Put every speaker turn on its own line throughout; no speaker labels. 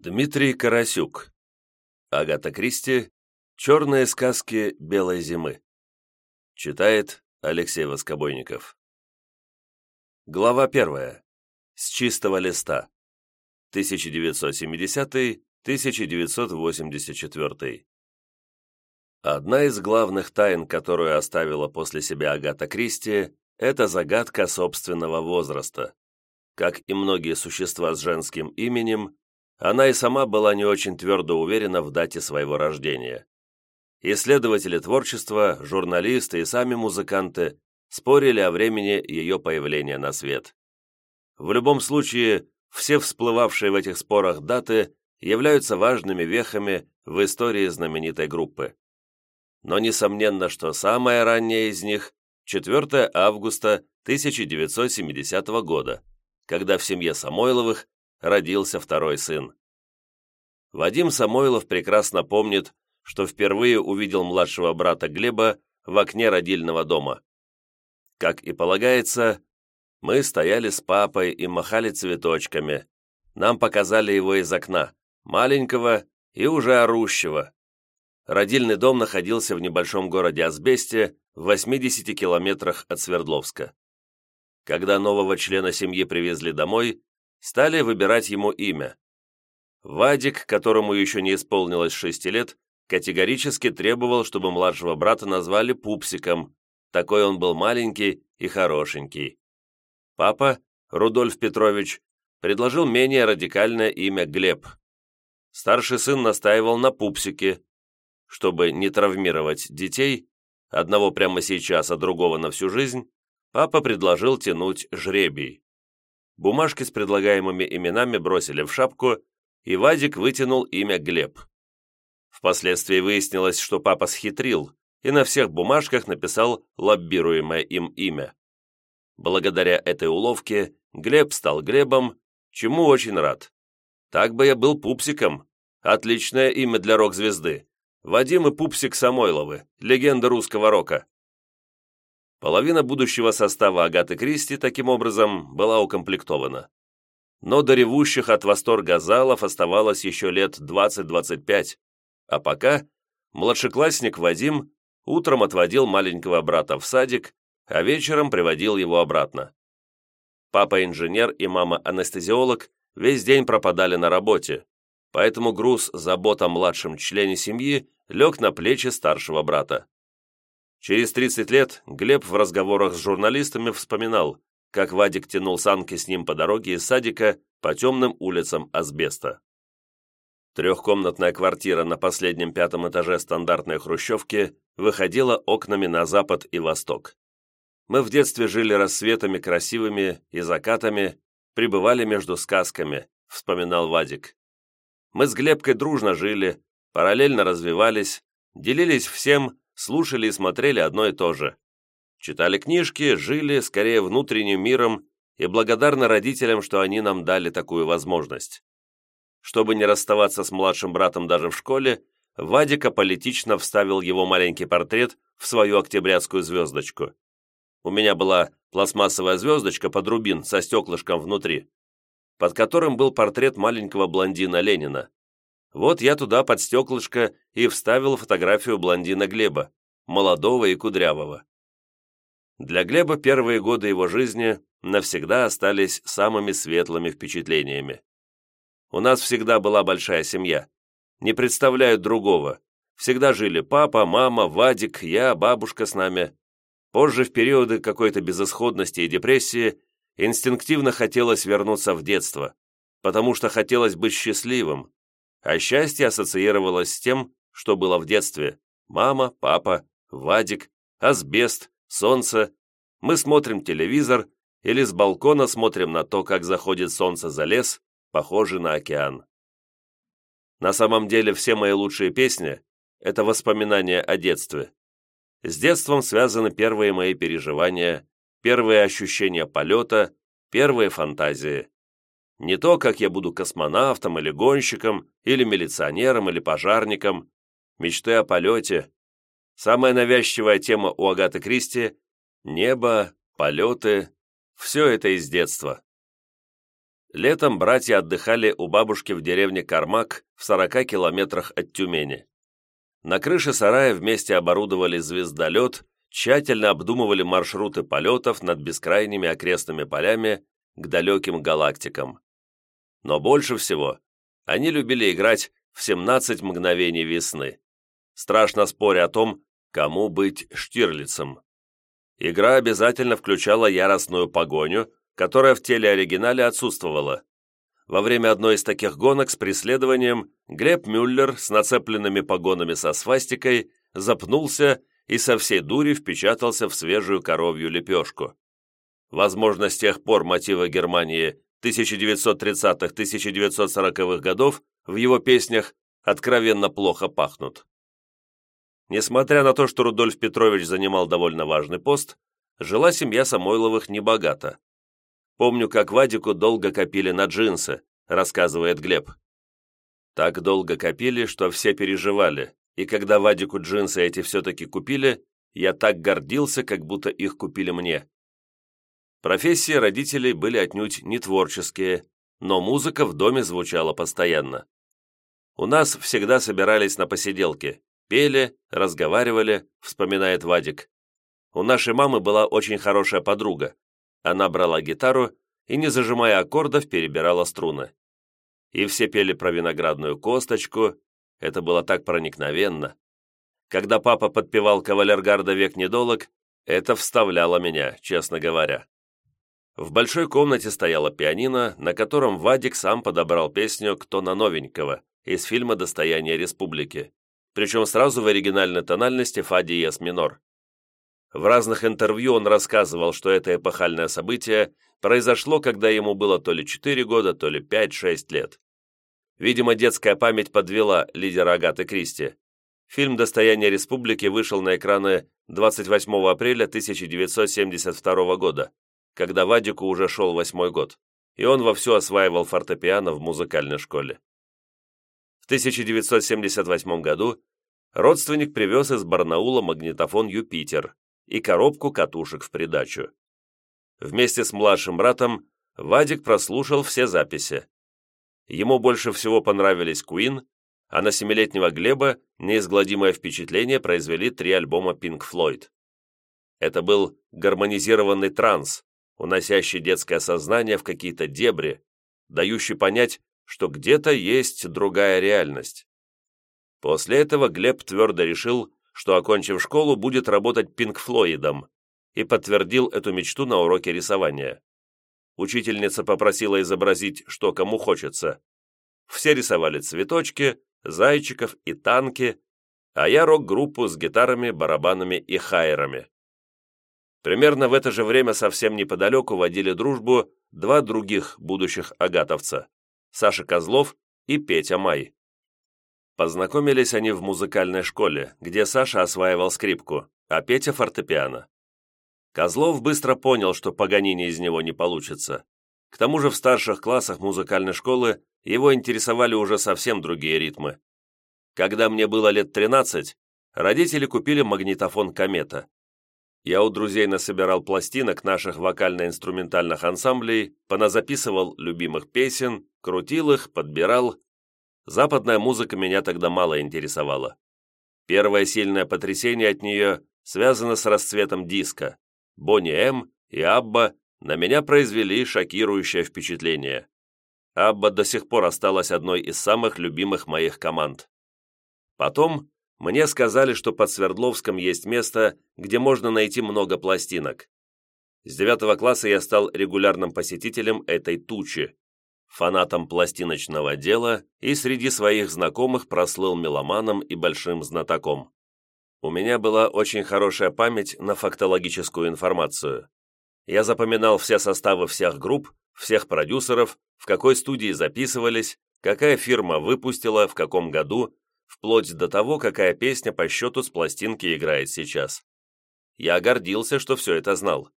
Дмитрий Карасюк. Агата Кристи. Черные сказки белой зимы. Читает Алексей Воскобойников. Глава первая. С чистого листа. 1970-1984. Одна из главных тайн, которую оставила после себя Агата Кристи, это загадка собственного возраста. Как и многие существа с женским именем, она и сама была не очень твердо уверена в дате своего рождения. Исследователи творчества, журналисты и сами музыканты спорили о времени ее появления на свет. В любом случае, все всплывавшие в этих спорах даты являются важными вехами в истории знаменитой группы. Но несомненно, что самая ранняя из них – 4 августа 1970 года, когда в семье Самойловых родился второй сын. Вадим Самойлов прекрасно помнит, что впервые увидел младшего брата Глеба в окне родильного дома. Как и полагается, мы стояли с папой и махали цветочками. Нам показали его из окна, маленького и уже орущего. Родильный дом находился в небольшом городе Асбесте, в 80 километрах от Свердловска. Когда нового члена семьи привезли домой, стали выбирать ему имя. Вадик, которому еще не исполнилось шести лет, категорически требовал, чтобы младшего брата назвали Пупсиком, такой он был маленький и хорошенький. Папа, Рудольф Петрович, предложил менее радикальное имя Глеб. Старший сын настаивал на Пупсике. Чтобы не травмировать детей, одного прямо сейчас, а другого на всю жизнь, папа предложил тянуть жребий. Бумажки с предлагаемыми именами бросили в шапку, и Вадик вытянул имя Глеб. Впоследствии выяснилось, что папа схитрил и на всех бумажках написал лоббируемое им имя. Благодаря этой уловке Глеб стал Глебом, чему очень рад. Так бы я был Пупсиком. Отличное имя для рок-звезды. Вадим и Пупсик Самойловы, легенда русского рока. Половина будущего состава Агаты Кристи, таким образом, была укомплектована. Но до ревущих от восторга залов оставалось еще лет 20-25, а пока младшеклассник Вадим утром отводил маленького брата в садик, а вечером приводил его обратно. Папа инженер и мама анестезиолог весь день пропадали на работе, поэтому груз забот о младшем члене семьи лег на плечи старшего брата. Через 30 лет Глеб в разговорах с журналистами вспоминал, как Вадик тянул санки с ним по дороге из садика по темным улицам Асбеста. Трехкомнатная квартира на последнем пятом этаже стандартной хрущевки выходила окнами на запад и восток. Мы в детстве жили рассветами красивыми и закатами, пребывали между сказками, вспоминал Вадик. Мы с Глебкой дружно жили, параллельно развивались, делились всем, слушали и смотрели одно и то же. Читали книжки, жили скорее внутренним миром и благодарны родителям, что они нам дали такую возможность. Чтобы не расставаться с младшим братом даже в школе, Вадика политично вставил его маленький портрет в свою октябрятскую звездочку. У меня была пластмассовая звездочка под рубин со стеклышком внутри, под которым был портрет маленького блондина Ленина. Вот я туда под стеклышко и вставил фотографию блондина Глеба, молодого и кудрявого. Для Глеба первые годы его жизни навсегда остались самыми светлыми впечатлениями. У нас всегда была большая семья. Не представляю другого. Всегда жили папа, мама, Вадик, я, бабушка с нами. Позже, в периоды какой-то безысходности и депрессии, инстинктивно хотелось вернуться в детство, потому что хотелось быть счастливым, а счастье ассоциировалось с тем, что было в детстве. Мама, папа, Вадик, асбест, солнце. Мы смотрим телевизор или с балкона смотрим на то, как заходит солнце за лес, похожий на океан. На самом деле все мои лучшие песни – это воспоминания о детстве. С детством связаны первые мои переживания, первые ощущения полета, первые фантазии. Не то, как я буду космонавтом или гонщиком, или милиционером, или пожарником. Мечты о полете. Самая навязчивая тема у Агаты Кристи – небо, полеты. Все это из детства. Летом братья отдыхали у бабушки в деревне Кармак в 40 километрах от Тюмени. На крыше сарая вместе оборудовали звездолет, тщательно обдумывали маршруты полетов над бескрайними окрестными полями к далеким галактикам. Но больше всего они любили играть в 17 мгновений весны, страшно споря о том, кому быть Штирлицем. Игра обязательно включала яростную погоню, которая в телеоригинале отсутствовала. Во время одной из таких гонок с преследованием Глеб Мюллер с нацепленными погонами со свастикой запнулся и со всей дури впечатался в свежую коровью лепешку. Возможно, с тех пор мотивы Германии 1930-1940-х годов в его песнях откровенно плохо пахнут. Несмотря на то, что Рудольф Петрович занимал довольно важный пост, жила семья Самойловых небогато. Помню, как Вадику долго копили на джинсы, рассказывает Глеб. Так долго копили, что все переживали, и когда Вадику джинсы эти все-таки купили, я так гордился, как будто их купили мне. Профессии родителей были отнюдь не творческие, но музыка в доме звучала постоянно. У нас всегда собирались на посиделки, пели, разговаривали, вспоминает Вадик. У нашей мамы была очень хорошая подруга, она брала гитару и, не зажимая аккордов, перебирала струны. И все пели про виноградную косточку, это было так проникновенно. Когда папа подпевал кавалергарда «Век недолог», это вставляло меня, честно говоря. В большой комнате стояла пианино, на котором Вадик сам подобрал песню «Кто на новенького» из фильма «Достояние республики», причем сразу в оригинальной тональности фа диез минор. В разных интервью он рассказывал, что это эпохальное событие произошло, когда ему было то ли 4 года, то ли 5-6 лет. Видимо, детская память подвела лидера Агаты Кристи. Фильм «Достояние республики» вышел на экраны 28 апреля 1972 года, когда Вадику уже шел восьмой год, и он вовсю осваивал фортепиано в музыкальной школе. В 1978 году родственник привез из Барнаула магнитофон «Юпитер», и коробку катушек в придачу. Вместе с младшим братом Вадик прослушал все записи. Ему больше всего понравились Queen, а на семилетнего Глеба неизгладимое впечатление произвели три альбома Pink Floyd. Это был гармонизированный транс, уносящий детское сознание в какие-то дебри, дающий понять, что где-то есть другая реальность. После этого Глеб твердо решил, что, окончив школу, будет работать Пинк Флойдом, и подтвердил эту мечту на уроке рисования. Учительница попросила изобразить, что кому хочется. Все рисовали цветочки, зайчиков и танки, а я рок-группу с гитарами, барабанами и хайерами. Примерно в это же время совсем неподалеку водили дружбу два других будущих агатовца – Саша Козлов и Петя Май. Познакомились они в музыкальной школе, где Саша осваивал скрипку, а Петя – фортепиано. Козлов быстро понял, что Паганини из него не получится. К тому же в старших классах музыкальной школы его интересовали уже совсем другие ритмы. Когда мне было лет 13, родители купили магнитофон «Комета». Я у друзей насобирал пластинок наших вокально-инструментальных ансамблей, поназаписывал любимых песен, крутил их, подбирал – Западная музыка меня тогда мало интересовала. Первое сильное потрясение от нее связано с расцветом диска. Бонни М. и Абба на меня произвели шокирующее впечатление. Абба до сих пор осталась одной из самых любимых моих команд. Потом мне сказали, что под Свердловском есть место, где можно найти много пластинок. С девятого класса я стал регулярным посетителем этой тучи, фанатом пластиночного дела и среди своих знакомых прослыл меломаном и большим знатоком. У меня была очень хорошая память на фактологическую информацию. Я запоминал все составы всех групп, всех продюсеров, в какой студии записывались, какая фирма выпустила, в каком году, вплоть до того, какая песня по счету с пластинки играет сейчас. Я гордился, что все это знал.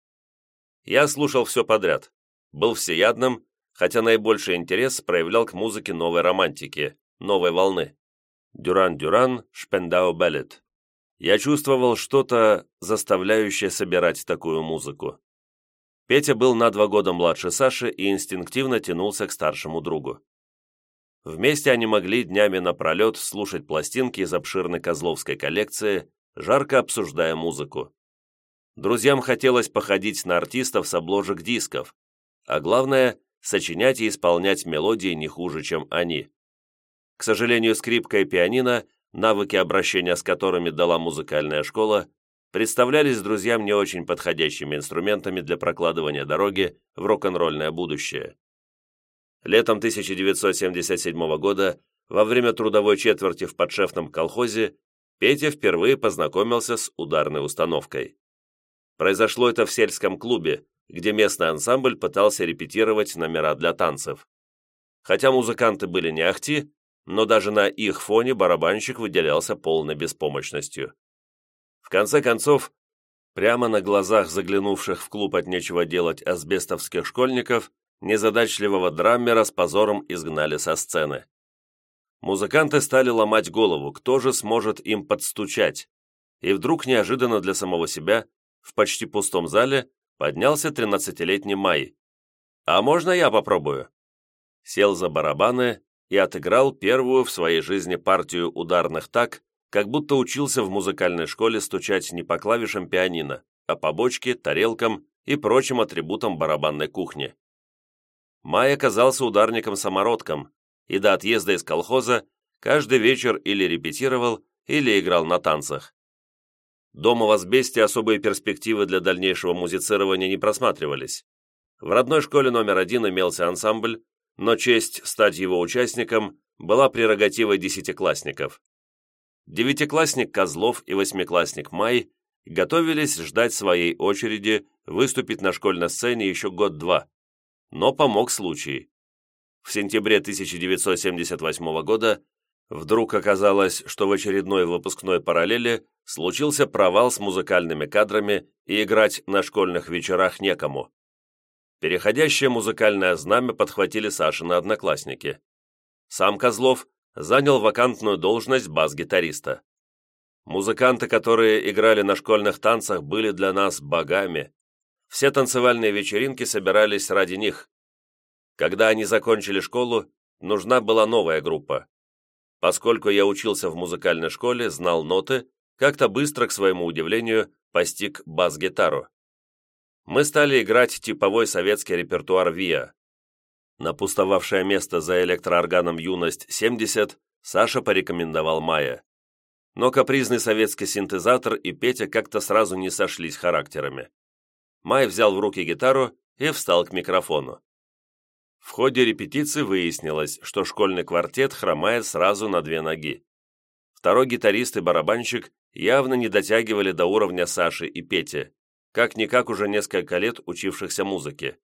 Я слушал все подряд, был всеядным хотя наибольший интерес проявлял к музыке новой романтики, новой волны. Дюран-Дюран, Шпендау Беллет. Я чувствовал что-то, заставляющее собирать такую музыку. Петя был на два года младше Саши и инстинктивно тянулся к старшему другу. Вместе они могли днями напролет слушать пластинки из обширной козловской коллекции, жарко обсуждая музыку. Друзьям хотелось походить на артистов с обложек дисков, а главное – сочинять и исполнять мелодии не хуже, чем они. К сожалению, скрипка и пианино, навыки обращения с которыми дала музыкальная школа, представлялись друзьям не очень подходящими инструментами для прокладывания дороги в рок-н-ролльное будущее. Летом 1977 года, во время трудовой четверти в подшефном колхозе, Петя впервые познакомился с ударной установкой. Произошло это в сельском клубе, где местный ансамбль пытался репетировать номера для танцев. Хотя музыканты были не ахти, но даже на их фоне барабанщик выделялся полной беспомощностью. В конце концов, прямо на глазах заглянувших в клуб от нечего делать асбестовских школьников, незадачливого драммера с позором изгнали со сцены. Музыканты стали ломать голову, кто же сможет им подстучать. И вдруг, неожиданно для самого себя, в почти пустом зале поднялся тринадцатилетний Май. «А можно я попробую?» Сел за барабаны и отыграл первую в своей жизни партию ударных так, как будто учился в музыкальной школе стучать не по клавишам пианино, а по бочке, тарелкам и прочим атрибутам барабанной кухни. Май оказался ударником-самородком, и до отъезда из колхоза каждый вечер или репетировал, или играл на танцах. Дома в Асбесте особые перспективы для дальнейшего музицирования не просматривались. В родной школе номер один имелся ансамбль, но честь стать его участником была прерогативой десятиклассников. Девятиклассник Козлов и восьмиклассник Май готовились ждать своей очереди выступить на школьной сцене еще год-два, но помог случай. В сентябре 1978 года вдруг оказалось, что в очередной выпускной параллели случился провал с музыкальными кадрами и играть на школьных вечерах некому. Переходящее музыкальное знамя подхватили Сашины одноклассники. Сам Козлов занял вакантную должность бас-гитариста. Музыканты, которые играли на школьных танцах, были для нас богами. Все танцевальные вечеринки собирались ради них. Когда они закончили школу, нужна была новая группа. Поскольку я учился в музыкальной школе, знал ноты, как-то быстро, к своему удивлению, постиг бас-гитару. Мы стали играть типовой советский репертуар ВИА, на пустовавшее место за электроорганом «Юность-70» Саша порекомендовал Майя. Но капризный советский синтезатор и Петя как-то сразу не сошлись характерами. Май взял в руки гитару и встал к микрофону. В ходе репетиции выяснилось, что школьный квартет хромает сразу на две ноги. Второй гитарист и барабанщик явно не дотягивали до уровня Саши и Пети, как-никак уже несколько лет учившихся музыке.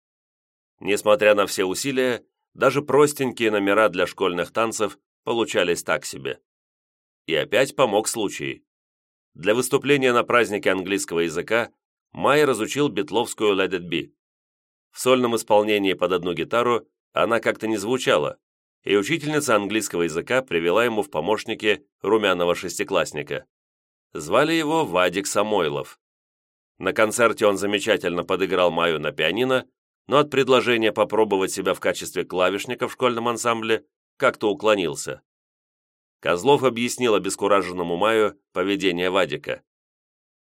Несмотря на все усилия, даже простенькие номера для школьных танцев получались так себе. И опять помог случай. Для выступления на празднике английского языка Май разучил битловскую «Let it be». В сольном исполнении под одну гитару она как-то не звучала, и учительница английского языка привела ему в помощники румяного шестиклассника. Звали его Вадик Самойлов. На концерте он замечательно подыграл Маю на пианино но от предложения попробовать себя в качестве клавишника в школьном ансамбле как-то уклонился. Козлов объяснил обескураженному Маю поведение Вадика.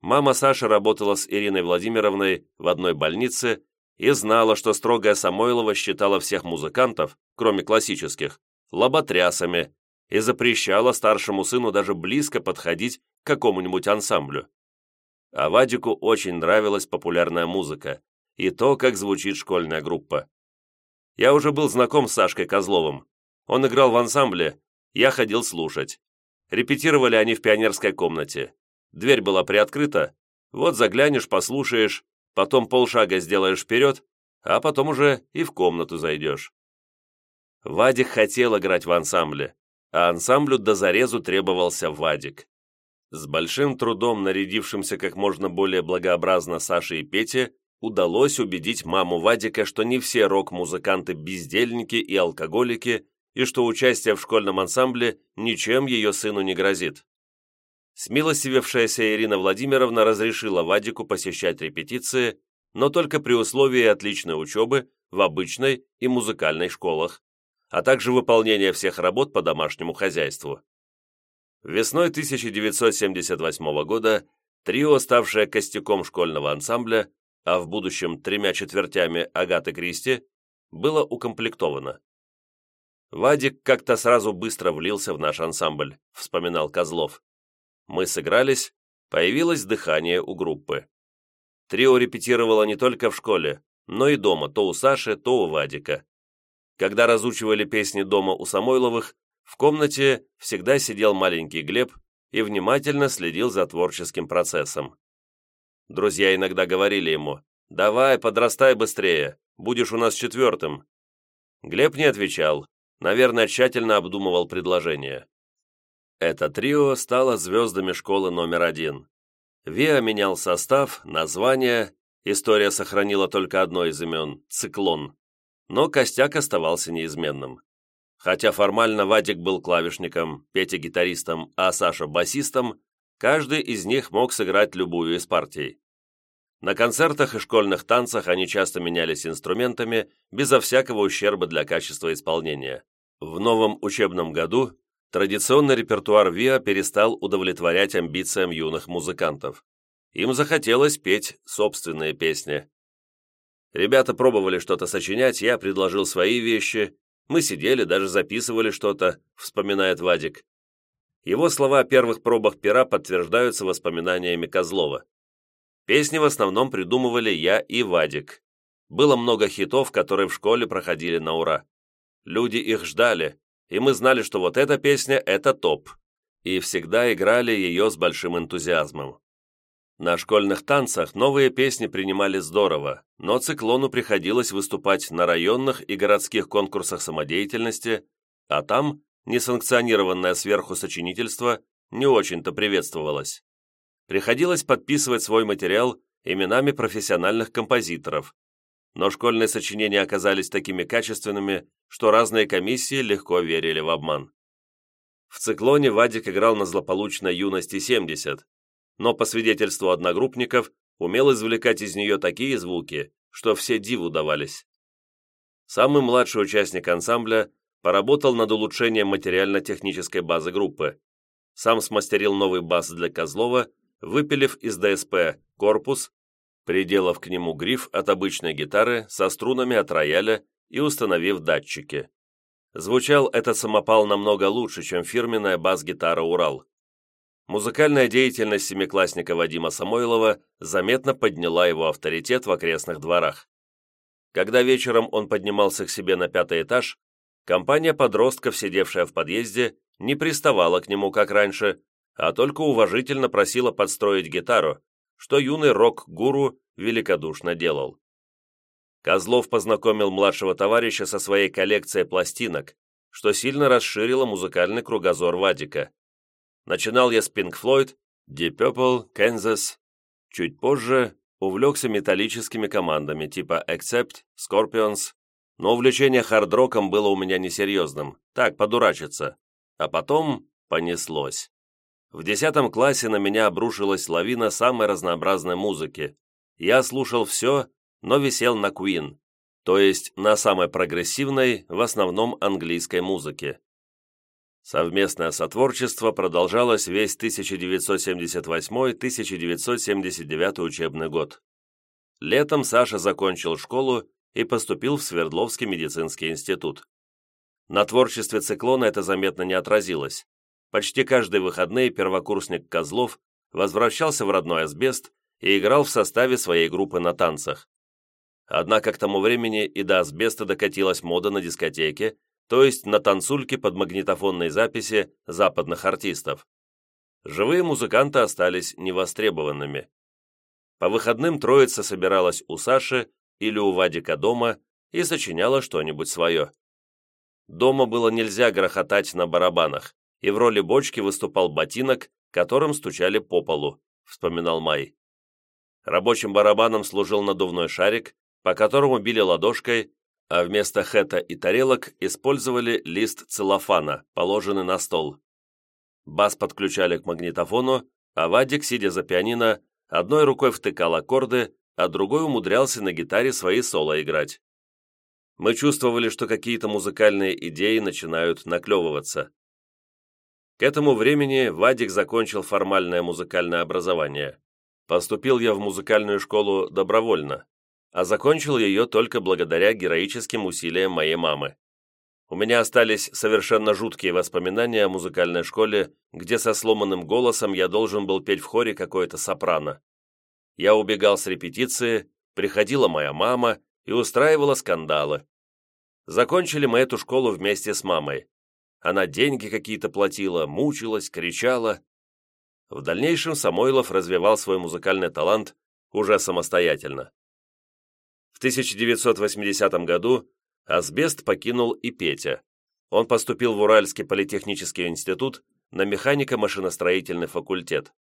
Мама Саши работала с Ириной Владимировной в одной больнице и знала, что строгая Самойлова считала всех музыкантов, кроме классических, лоботрясами и запрещала старшему сыну даже близко подходить к какому-нибудь ансамблю. А Вадику очень нравилась популярная музыка, и то, как звучит школьная группа. Я уже был знаком с Сашкой Козловым. Он играл в ансамбле, я ходил слушать. Репетировали они в пионерской комнате. Дверь была приоткрыта, вот заглянешь, послушаешь, потом полшага сделаешь вперед, а потом уже и в комнату зайдешь. Вадик хотел играть в ансамбле, а ансамблю до зарезу требовался Вадик. С большим трудом нарядившимся как можно более благообразно Саше и Пете удалось убедить маму Вадика, что не все рок-музыканты бездельники и алкоголики, и что участие в школьном ансамбле ничем ее сыну не грозит. Смилостивившаяся Ирина Владимировна разрешила Вадику посещать репетиции, но только при условии отличной учебы в обычной и музыкальной школах, а также выполнения всех работ по домашнему хозяйству. Весной 1978 года трио, ставшее костяком школьного ансамбля, а в будущем тремя четвертями Агаты Кристи, было укомплектовано. «Вадик как-то сразу быстро влился в наш ансамбль», — вспоминал Козлов. «Мы сыгрались, появилось дыхание у группы. Трио репетировало не только в школе, но и дома, то у Саши, то у Вадика. Когда разучивали песни дома у Самойловых, в комнате всегда сидел маленький Глеб и внимательно следил за творческим процессом. Друзья иногда говорили ему «Давай, подрастай быстрее, будешь у нас четвертым». Глеб не отвечал, наверное, тщательно обдумывал предложение. Это трио стало звездами школы номер один. Виа менял состав, название, история сохранила только одно из имен – «Циклон», но костяк оставался неизменным. Хотя формально Вадик был клавишником, Петя гитаристом, а Саша басистом, каждый из них мог сыграть любую из партий. На концертах и школьных танцах они часто менялись инструментами, безо всякого ущерба для качества исполнения. В новом учебном году традиционный репертуар ВИА перестал удовлетворять амбициям юных музыкантов. Им захотелось петь собственные песни. Ребята пробовали что-то сочинять, я предложил свои вещи, мы сидели, даже записывали что-то, вспоминает Вадик. Его слова о первых пробах пера подтверждаются воспоминаниями Козлова. Песни в основном придумывали я и Вадик. Было много хитов, которые в школе проходили на ура. Люди их ждали, и мы знали, что вот эта песня – это топ. И всегда играли ее с большим энтузиазмом. На школьных танцах новые песни принимали здорово, но циклону приходилось выступать на районных и городских конкурсах самодеятельности, а там несанкционированное сверху сочинительство не очень-то приветствовалось приходилось подписывать свой материал именами профессиональных композиторов, но школьные сочинения оказались такими качественными, что разные комиссии легко верили в обман. В циклоне Вадик играл на злополучной юности 70, но по свидетельству одногруппников умел извлекать из нее такие звуки, что все диву давались. Самый младший участник ансамбля поработал над улучшением материально-технической базы группы. Сам смастерил новый бас для Козлова выпилив из ДСП корпус, приделав к нему гриф от обычной гитары со струнами от рояля и установив датчики. Звучал этот самопал намного лучше, чем фирменная бас-гитара «Урал». Музыкальная деятельность семиклассника Вадима Самойлова заметно подняла его авторитет в окрестных дворах. Когда вечером он поднимался к себе на пятый этаж, компания подростков, сидевшая в подъезде, не приставала к нему, как раньше, а только уважительно просила подстроить гитару, что юный рок-гуру великодушно делал. Козлов познакомил младшего товарища со своей коллекцией пластинок, что сильно расширило музыкальный кругозор Вадика. Начинал я с Pink Floyd, Deep Purple, Kansas. Чуть позже увлекся металлическими командами типа Accept, Scorpions, но увлечение хард-роком было у меня несерьезным, так, подурачиться. А потом понеслось. В десятом классе на меня обрушилась лавина самой разнообразной музыки. Я слушал все, но висел на Queen, то есть на самой прогрессивной, в основном английской музыке. Совместное сотворчество продолжалось весь 1978-1979 учебный год. Летом Саша закончил школу и поступил в Свердловский медицинский институт. На творчестве циклона это заметно не отразилось. Почти каждые выходные первокурсник Козлов возвращался в родной асбест и играл в составе своей группы на танцах. Однако к тому времени и до асбеста докатилась мода на дискотеке, то есть на танцульке под магнитофонные записи западных артистов. Живые музыканты остались невостребованными. По выходным троица собиралась у Саши или у Вадика дома и сочиняла что-нибудь свое. Дома было нельзя грохотать на барабанах, и в роли бочки выступал ботинок, которым стучали по полу, вспоминал Май. Рабочим барабаном служил надувной шарик, по которому били ладошкой, а вместо хэта и тарелок использовали лист целлофана, положенный на стол. Бас подключали к магнитофону, а Вадик, сидя за пианино, одной рукой втыкал аккорды, а другой умудрялся на гитаре свои соло играть. Мы чувствовали, что какие-то музыкальные идеи начинают наклевываться. К этому времени Вадик закончил формальное музыкальное образование. Поступил я в музыкальную школу добровольно, а закончил ее только благодаря героическим усилиям моей мамы. У меня остались совершенно жуткие воспоминания о музыкальной школе, где со сломанным голосом я должен был петь в хоре какое-то сопрано. Я убегал с репетиции, приходила моя мама и устраивала скандалы. Закончили мы эту школу вместе с мамой. Она деньги какие-то платила, мучилась, кричала. В дальнейшем Самойлов развивал свой музыкальный талант уже самостоятельно. В 1980 году Асбест покинул и Петя. Он поступил в Уральский политехнический институт на механико-машиностроительный факультет.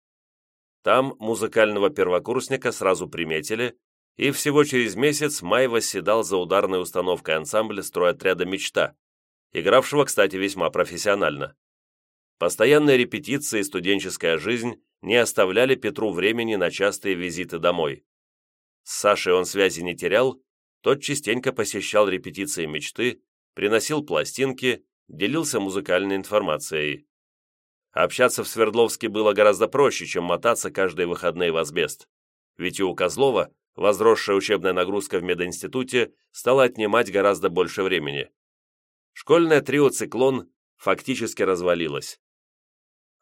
Там музыкального первокурсника сразу приметили, и всего через месяц Май восседал за ударной установкой ансамбля стройотряда «Мечта», игравшего, кстати, весьма профессионально. Постоянные репетиции и студенческая жизнь не оставляли Петру времени на частые визиты домой. С Сашей он связи не терял, тот частенько посещал репетиции мечты, приносил пластинки, делился музыкальной информацией. Общаться в Свердловске было гораздо проще, чем мотаться каждые выходные в асбест. Ведь и у Козлова возросшая учебная нагрузка в мединституте стала отнимать гораздо больше времени. Школьное трио «Циклон» фактически развалилось.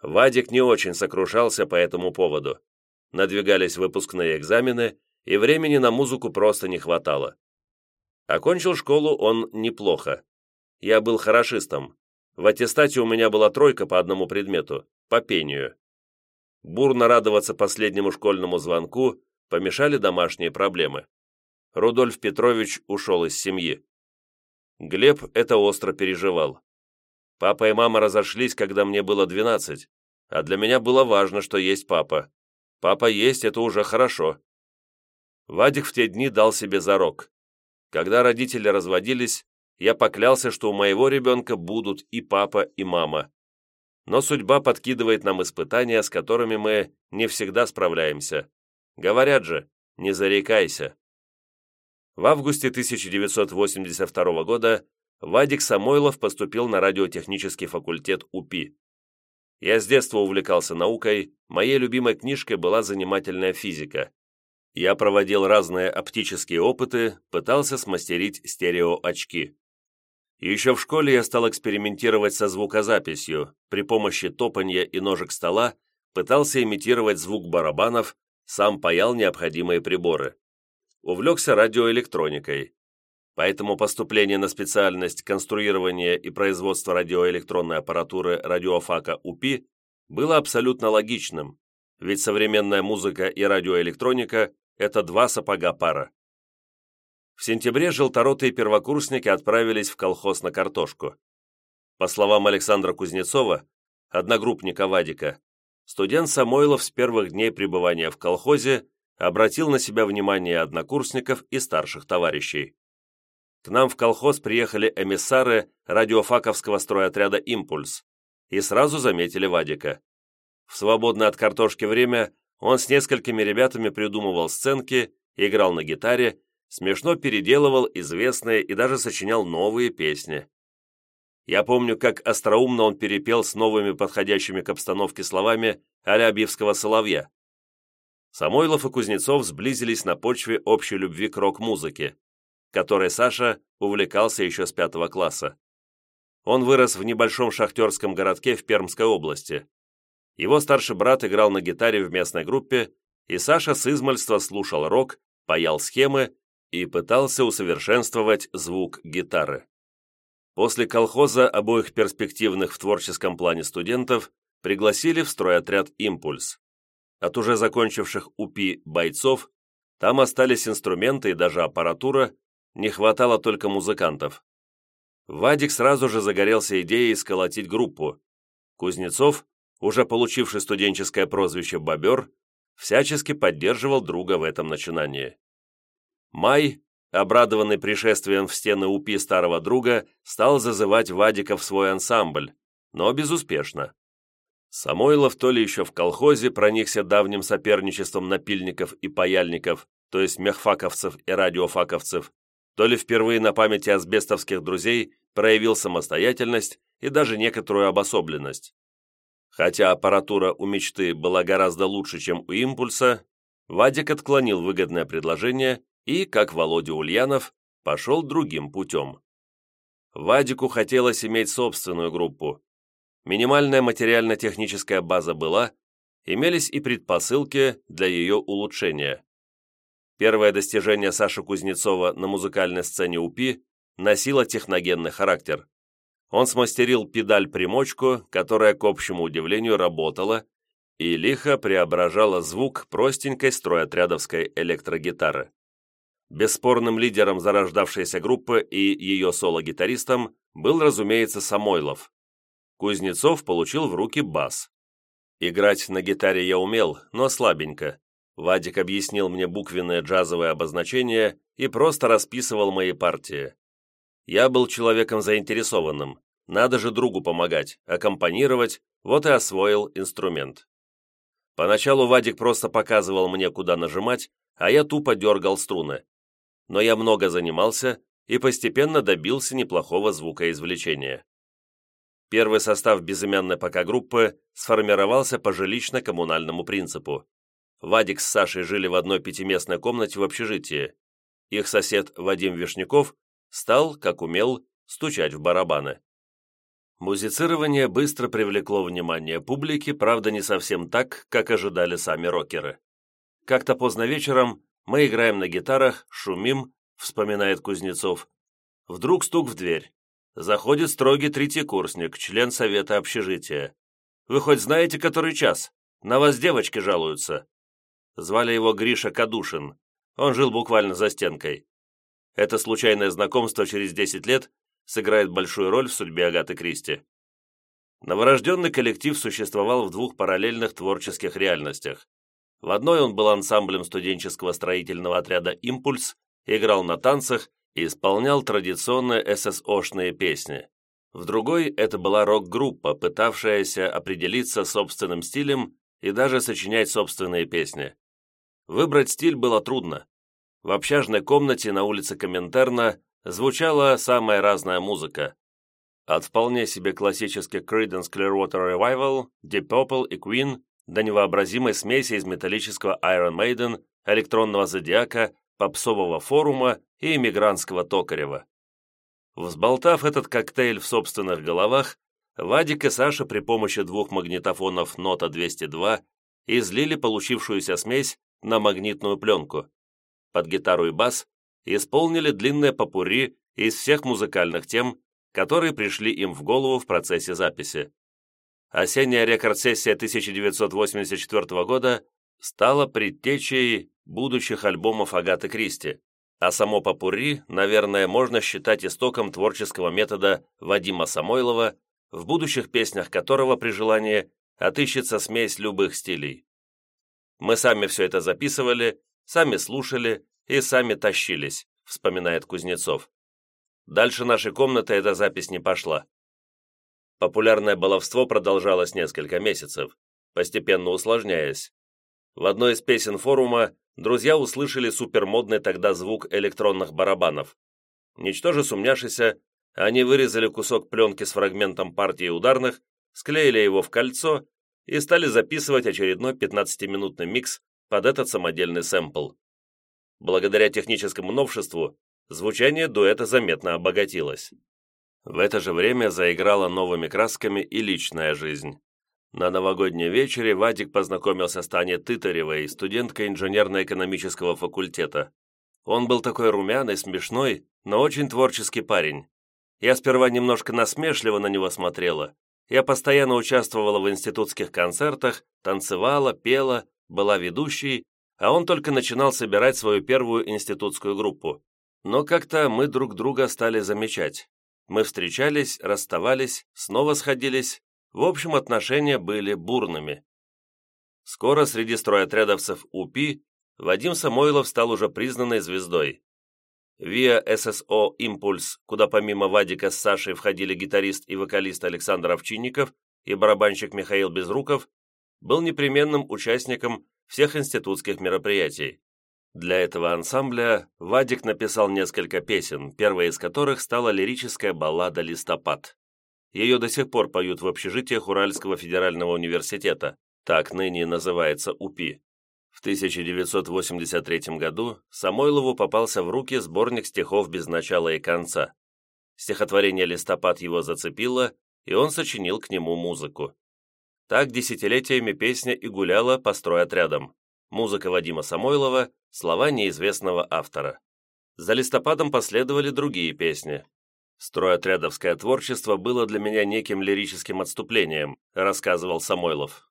Вадик не очень сокрушался по этому поводу. Надвигались выпускные экзамены, и времени на музыку просто не хватало. Окончил школу он неплохо. Я был хорошистом, в аттестате у меня была тройка по одному предмету, по пению. Бурно радоваться последнему школьному звонку помешали домашние проблемы. Рудольф Петрович ушел из семьи. Глеб это остро переживал. Папа и мама разошлись, когда мне было 12, а для меня было важно, что есть папа. Папа есть, это уже хорошо. Вадик в те дни дал себе зарок. Когда родители разводились, я поклялся, что у моего ребенка будут и папа, и мама. Но судьба подкидывает нам испытания, с которыми мы не всегда справляемся. Говорят же, не зарекайся. В августе 1982 года Вадик Самойлов поступил на радиотехнический факультет УПИ. Я с детства увлекался наукой, моей любимой книжкой была занимательная физика. Я проводил разные оптические опыты, пытался смастерить стереоочки. Еще в школе я стал экспериментировать со звукозаписью, при помощи топанья и ножек стола пытался имитировать звук барабанов, сам паял необходимые приборы. Увлекся радиоэлектроникой. Поэтому поступление на специальность конструирования и производства радиоэлектронной аппаратуры радиофака УПИ было абсолютно логичным, ведь современная музыка и радиоэлектроника – это два сапога пара. В сентябре желторотые первокурсники отправились в колхоз на картошку. По словам Александра Кузнецова, одногруппника Вадика, студент Самойлов с первых дней пребывания в колхозе обратил на себя внимание однокурсников и старших товарищей. К нам в колхоз приехали эмиссары радиофаковского стройотряда «Импульс» и сразу заметили Вадика. В свободное от картошки время он с несколькими ребятами придумывал сценки, играл на гитаре смешно переделывал известные и даже сочинял новые песни. Я помню, как остроумно он перепел с новыми подходящими к обстановке словами Алябьевского соловья. Самойлов и Кузнецов сблизились на почве общей любви к рок-музыке, которой Саша увлекался еще с пятого класса. Он вырос в небольшом шахтерском городке в Пермской области. Его старший брат играл на гитаре в местной группе, и Саша с измальства слушал рок, паял схемы и пытался усовершенствовать звук гитары. После колхоза обоих перспективных в творческом плане студентов пригласили в стройотряд «Импульс». От уже закончивших УПИ бойцов там остались инструменты и даже аппаратура, не хватало только музыкантов. Вадик сразу же загорелся идеей сколотить группу. Кузнецов, уже получивший студенческое прозвище «Бобер», всячески поддерживал друга в этом начинании. Май, обрадованный пришествием в стены УПИ старого друга, стал зазывать Вадика в свой ансамбль, но безуспешно. Самойлов то ли еще в колхозе проникся давним соперничеством напильников и паяльников, то есть мехфаковцев и радиофаковцев, то ли впервые на памяти асбестовских друзей проявил самостоятельность и даже некоторую обособленность. Хотя аппаратура у мечты была гораздо лучше, чем у импульса, Вадик отклонил выгодное предложение и, как Володя Ульянов, пошел другим путем. Вадику хотелось иметь собственную группу. Минимальная материально-техническая база была, имелись и предпосылки для ее улучшения. Первое достижение Саши Кузнецова на музыкальной сцене УПИ носило техногенный характер. Он смастерил педаль-примочку, которая, к общему удивлению, работала и лихо преображала звук простенькой стройотрядовской электрогитары. Бесспорным лидером зарождавшейся группы и ее соло-гитаристом был, разумеется, Самойлов. Кузнецов получил в руки бас. Играть на гитаре я умел, но слабенько, Вадик объяснил мне буквенное джазовое обозначение и просто расписывал мои партии. Я был человеком заинтересованным, надо же другу помогать, аккомпанировать, вот и освоил инструмент. Поначалу Вадик просто показывал мне, куда нажимать, а я тупо дергал струны. Но я много занимался и постепенно добился неплохого звукоизвлечения. Первый состав безымянной пока группы сформировался по жилищно-коммунальному принципу. Вадик с Сашей жили в одной пятиместной комнате в общежитии. Их сосед Вадим Вишняков стал, как умел, стучать в барабаны. Музицирование быстро привлекло внимание публики, правда не совсем так, как ожидали сами рокеры. Как-то поздно вечером мы играем на гитарах, шумим, вспоминает Кузнецов. Вдруг стук в дверь. Заходит строгий третий курсник, член совета общежития. «Вы хоть знаете, который час? На вас девочки жалуются». Звали его Гриша Кадушин. Он жил буквально за стенкой. Это случайное знакомство через 10 лет сыграет большую роль в судьбе Агаты Кристи. Новорожденный коллектив существовал в двух параллельных творческих реальностях. В одной он был ансамблем студенческого строительного отряда «Импульс», играл на танцах исполнял традиционные ССОшные песни. В другой это была рок-группа, пытавшаяся определиться собственным стилем и даже сочинять собственные песни. Выбрать стиль было трудно. В общажной комнате на улице Коминтерна звучала самая разная музыка. От вполне себе классических Creedence Clearwater Revival, Deep Purple и Queen до невообразимой смеси из металлического Iron Maiden, электронного зодиака, попсового форума и иммигрантского Токарева. Взболтав этот коктейль в собственных головах, Вадик и Саша при помощи двух магнитофонов Нота 202 излили получившуюся смесь на магнитную пленку. Под гитару и бас исполнили длинное попури из всех музыкальных тем, которые пришли им в голову в процессе записи. Осенняя рекорд-сессия 1984 года стала предтечей будущих альбомов Агаты Кристи, а само попури, наверное, можно считать истоком творческого метода Вадима Самойлова, в будущих песнях которого при желании отыщется смесь любых стилей. Мы сами все это записывали, сами слушали и сами тащились, вспоминает Кузнецов. Дальше нашей комнаты эта запись не пошла. Популярное баловство продолжалось несколько месяцев, постепенно усложняясь. В одной из песен форума друзья услышали супермодный тогда звук электронных барабанов. Ничтоже сумняшися, они вырезали кусок пленки с фрагментом партии ударных, склеили его в кольцо и стали записывать очередной 15-минутный микс под этот самодельный сэмпл. Благодаря техническому новшеству звучание дуэта заметно обогатилось. В это же время заиграла новыми красками и личная жизнь. На новогоднем вечере Вадик познакомился с Таней Тытаревой, студенткой инженерно-экономического факультета. Он был такой румяный, смешной, но очень творческий парень. Я сперва немножко насмешливо на него смотрела, я постоянно участвовала в институтских концертах, танцевала, пела, была ведущей, а он только начинал собирать свою первую институтскую группу. Но как-то мы друг друга стали замечать. Мы встречались, расставались, снова сходились. В общем, отношения были бурными. Скоро среди стройотрядовцев УПИ Вадим Самойлов стал уже признанной звездой. ВИА ССО «Импульс», куда помимо Вадика с Сашей входили гитарист и вокалист Александр Овчинников и барабанщик Михаил Безруков, был непременным участником всех институтских мероприятий. Для этого ансамбля Вадик написал несколько песен, первой из которых стала лирическая баллада «Листопад». Ее до сих пор поют в общежитиях Уральского федерального университета, так ныне называется УПИ. В 1983 году Самойлову попался в руки сборник стихов без начала и конца. Стихотворение «Листопад» его зацепило, и он сочинил к нему музыку. Так десятилетиями песня и гуляла по стройотрядам. Музыка Вадима Самойлова, слова неизвестного автора. За «Листопадом» последовали другие песни. «Стройотрядовское творчество было для меня неким лирическим отступлением», рассказывал Самойлов.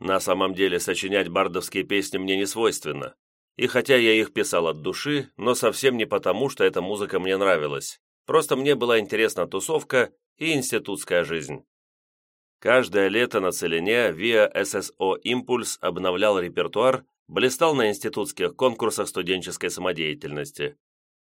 «На самом деле сочинять бардовские песни мне не свойственно. И хотя я их писал от души, но совсем не потому, что эта музыка мне нравилась. Просто мне была интересна тусовка и институтская жизнь. Каждое лето на Целине ВИА ССО «Импульс» обновлял репертуар, блистал на институтских конкурсах студенческой самодеятельности.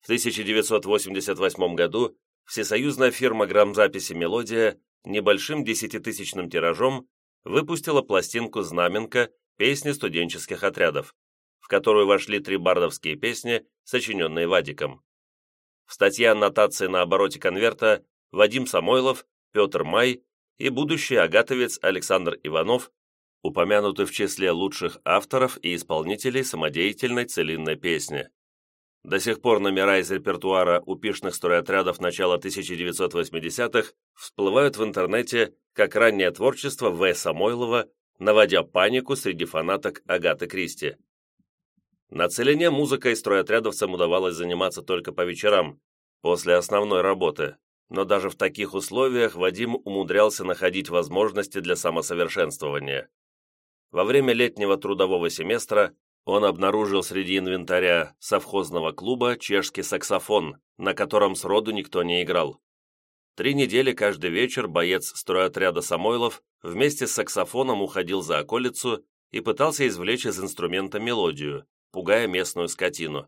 В 1988 году всесоюзная фирма грамзаписи «Мелодия» небольшим десятитысячным тиражом выпустила пластинку «Знаменка» песни студенческих отрядов, в которую вошли три бардовские песни, сочиненные Вадиком. В статье аннотации на обороте конверта Вадим Самойлов, Петр Май и будущий агатовец Александр Иванов упомянуты в числе лучших авторов и исполнителей самодеятельной целинной песни. До сих пор номера из репертуара упишных стройотрядов начала 1980-х всплывают в интернете как раннее творчество В. Самойлова, наводя панику среди фанаток Агаты Кристи. На Целине музыкой стройотрядовцам удавалось заниматься только по вечерам, после основной работы, но даже в таких условиях Вадим умудрялся находить возможности для самосовершенствования. Во время летнего трудового семестра он обнаружил среди инвентаря совхозного клуба чешский саксофон, на котором сроду никто не играл. Три недели каждый вечер боец стройотряда Самойлов вместе с саксофоном уходил за околицу и пытался извлечь из инструмента мелодию, пугая местную скотину.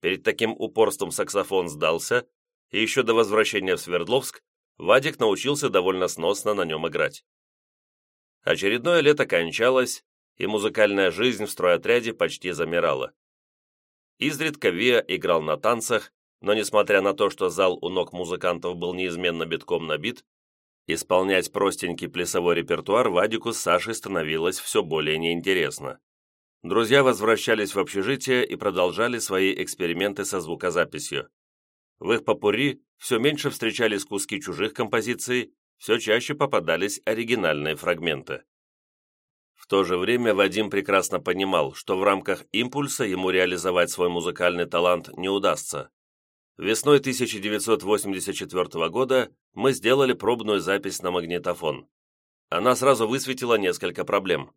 Перед таким упорством саксофон сдался, и еще до возвращения в Свердловск Вадик научился довольно сносно на нем играть. Очередное лето кончалось, и музыкальная жизнь в стройотряде почти замирала. Изредка Виа играл на танцах, но несмотря на то, что зал у ног музыкантов был неизменно битком набит, исполнять простенький плясовой репертуар Вадику с Сашей становилось все более неинтересно. Друзья возвращались в общежитие и продолжали свои эксперименты со звукозаписью. В их попури все меньше встречались куски чужих композиций, все чаще попадались оригинальные фрагменты. То же время Вадим прекрасно понимал, что в рамках импульса ему реализовать свой музыкальный талант не удастся. Весной 1984 года мы сделали пробную запись на магнитофон. Она сразу высветила несколько проблем.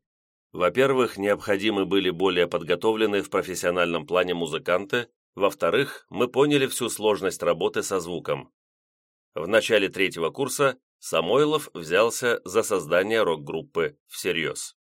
Во-первых, необходимы были более подготовленные в профессиональном плане музыканты, во-вторых, мы поняли всю сложность работы со звуком. В начале третьего курса Самойлов взялся за создание рок-группы всерьез.